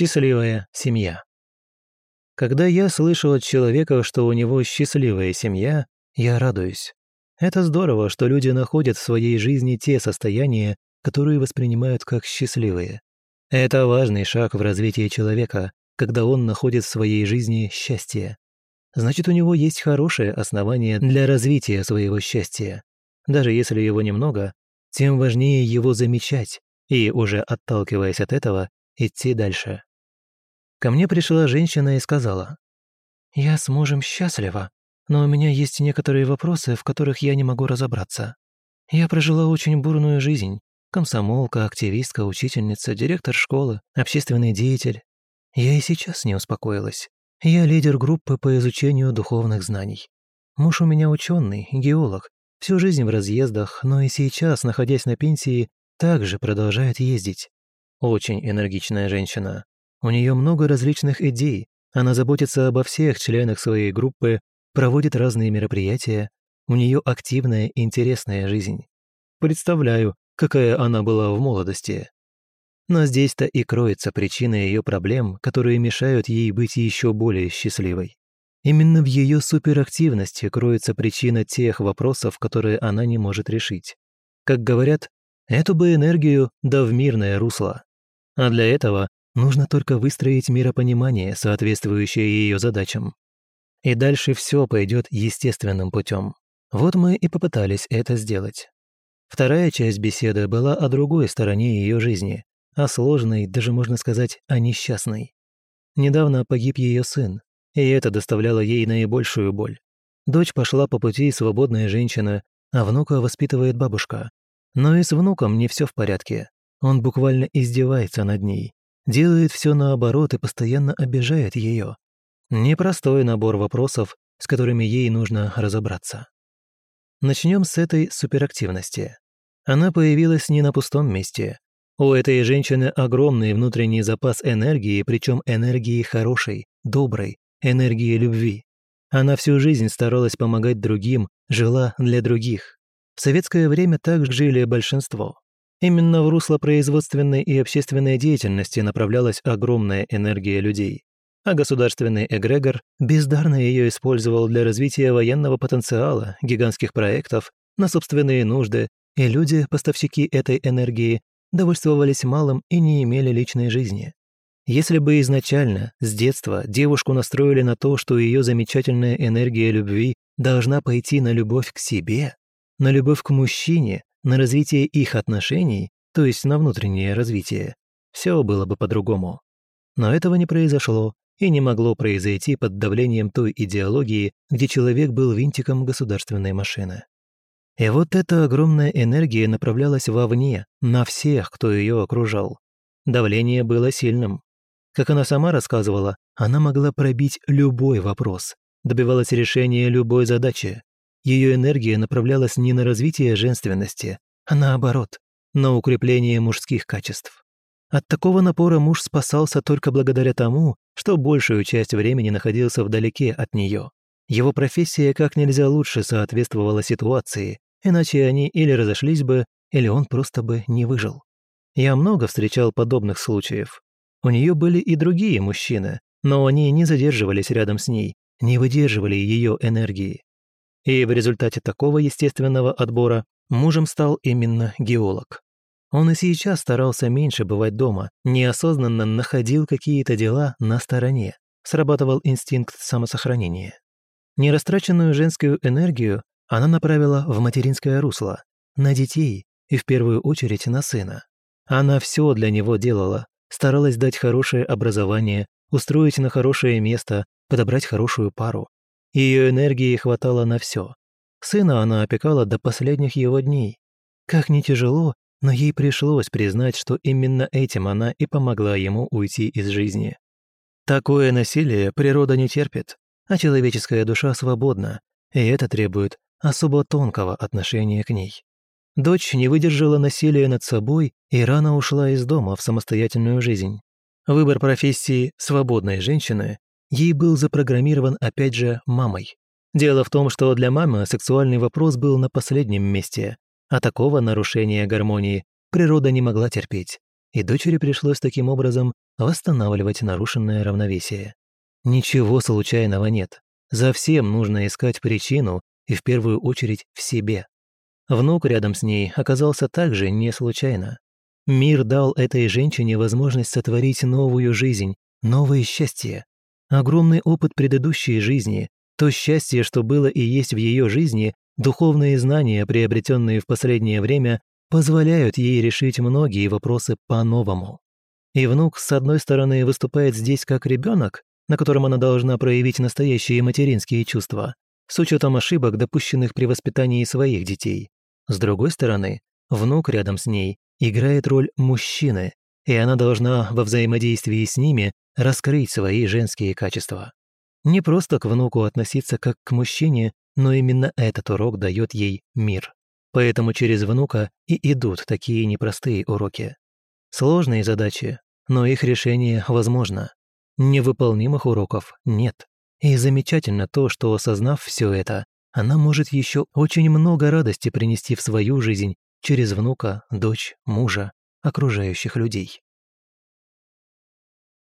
Счастливая семья. Когда я слышу от человека, что у него счастливая семья, я радуюсь. Это здорово, что люди находят в своей жизни те состояния, которые воспринимают как счастливые. Это важный шаг в развитии человека, когда он находит в своей жизни счастье. Значит, у него есть хорошее основание для развития своего счастья. Даже если его немного, тем важнее его замечать и, уже отталкиваясь от этого, идти дальше. Ко мне пришла женщина и сказала, «Я с мужем счастлива, но у меня есть некоторые вопросы, в которых я не могу разобраться. Я прожила очень бурную жизнь. Комсомолка, активистка, учительница, директор школы, общественный деятель. Я и сейчас не успокоилась. Я лидер группы по изучению духовных знаний. Муж у меня ученый, геолог, всю жизнь в разъездах, но и сейчас, находясь на пенсии, также продолжает ездить. Очень энергичная женщина. У нее много различных идей, она заботится обо всех членах своей группы, проводит разные мероприятия, у нее активная и интересная жизнь. Представляю, какая она была в молодости. Но здесь-то и кроется причина ее проблем, которые мешают ей быть еще более счастливой. Именно в ее суперактивности кроется причина тех вопросов, которые она не может решить. Как говорят, эту бы энергию да в мирное русло. А для этого Нужно только выстроить миропонимание, соответствующее ее задачам. И дальше все пойдет естественным путем. Вот мы и попытались это сделать. Вторая часть беседы была о другой стороне ее жизни, о сложной, даже можно сказать, о несчастной. Недавно погиб ее сын, и это доставляло ей наибольшую боль. Дочь пошла по пути свободная женщина, а внука воспитывает бабушка. Но и с внуком не все в порядке. Он буквально издевается над ней, делает все наоборот и постоянно обижает ее. Непростой набор вопросов, с которыми ей нужно разобраться. Начнем с этой суперактивности. Она появилась не на пустом месте. У этой женщины огромный внутренний запас энергии, причем энергии хорошей, доброй, энергии любви. Она всю жизнь старалась помогать другим, жила для других. В советское время так жили большинство. Именно в русло производственной и общественной деятельности направлялась огромная энергия людей, а государственный эгрегор бездарно ее использовал для развития военного потенциала, гигантских проектов, на собственные нужды, и люди, поставщики этой энергии, довольствовались малым и не имели личной жизни. Если бы изначально, с детства, девушку настроили на то, что ее замечательная энергия любви должна пойти на любовь к себе, на любовь к мужчине, на развитие их отношений, то есть на внутреннее развитие, все было бы по-другому. Но этого не произошло и не могло произойти под давлением той идеологии, где человек был винтиком государственной машины. И вот эта огромная энергия направлялась вовне, на всех, кто ее окружал. Давление было сильным. Как она сама рассказывала, она могла пробить любой вопрос, добивалась решения любой задачи, ее энергия направлялась не на развитие женственности, а наоборот, на укрепление мужских качеств. От такого напора муж спасался только благодаря тому, что большую часть времени находился вдалеке от нее. Его профессия как нельзя лучше соответствовала ситуации, иначе они или разошлись бы, или он просто бы не выжил. Я много встречал подобных случаев. У нее были и другие мужчины, но они не задерживались рядом с ней, не выдерживали ее энергии. И в результате такого естественного отбора мужем стал именно геолог. Он и сейчас старался меньше бывать дома, неосознанно находил какие-то дела на стороне, срабатывал инстинкт самосохранения. Нерастраченную женскую энергию она направила в материнское русло, на детей и в первую очередь на сына. Она все для него делала, старалась дать хорошее образование, устроить на хорошее место, подобрать хорошую пару, ее энергии хватало на все. Сына она опекала до последних его дней. Как ни тяжело, но ей пришлось признать, что именно этим она и помогла ему уйти из жизни. Такое насилие природа не терпит, а человеческая душа свободна, и это требует особо тонкого отношения к ней. Дочь не выдержала насилия над собой и рано ушла из дома в самостоятельную жизнь. Выбор профессии свободной женщины ей был запрограммирован опять же мамой. Дело в том, что для мамы сексуальный вопрос был на последнем месте, а такого нарушения гармонии природа не могла терпеть, и дочери пришлось таким образом восстанавливать нарушенное равновесие. Ничего случайного нет. За всем нужно искать причину и в первую очередь в себе. Внук рядом с ней оказался также не случайно. Мир дал этой женщине возможность сотворить новую жизнь, новое счастье. Огромный опыт предыдущей жизни, то счастье, что было и есть в ее жизни, духовные знания, приобретенные в последнее время, позволяют ей решить многие вопросы по-новому. И внук, с одной стороны, выступает здесь как ребенок, на котором она должна проявить настоящие материнские чувства, с учетом ошибок, допущенных при воспитании своих детей. С другой стороны, внук рядом с ней играет роль мужчины, и она должна во взаимодействии с ними раскрыть свои женские качества. Не просто к внуку относиться как к мужчине, но именно этот урок дает ей мир. Поэтому через внука и идут такие непростые уроки. Сложные задачи, но их решение возможно. Невыполнимых уроков нет. И замечательно то, что, осознав все это, она может еще очень много радости принести в свою жизнь через внука, дочь, мужа, окружающих людей.